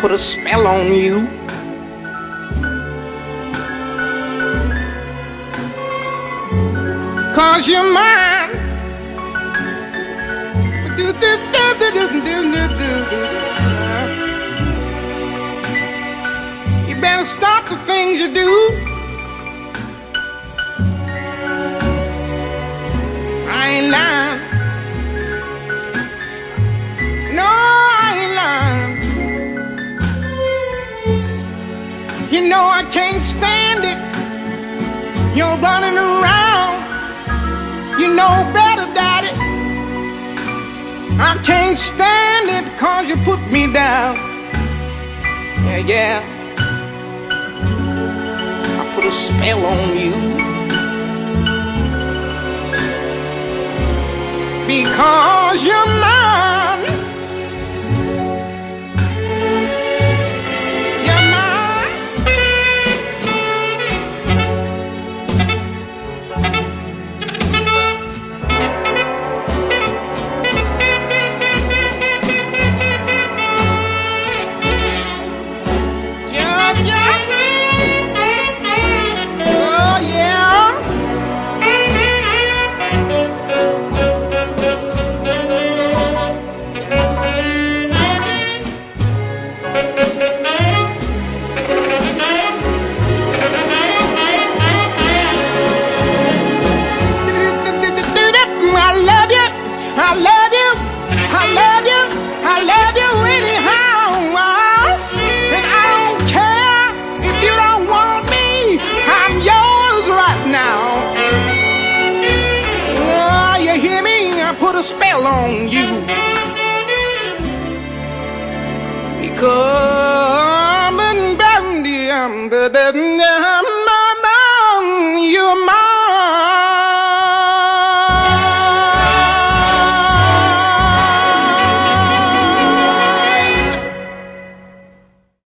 put a spell on you. Cause you're mine. You better stop the things you do. You know I can't stand it. You're running around. You know better, Daddy. I can't stand it cause you put me down. Yeah, yeah. I put a spell on you. Because you're on you.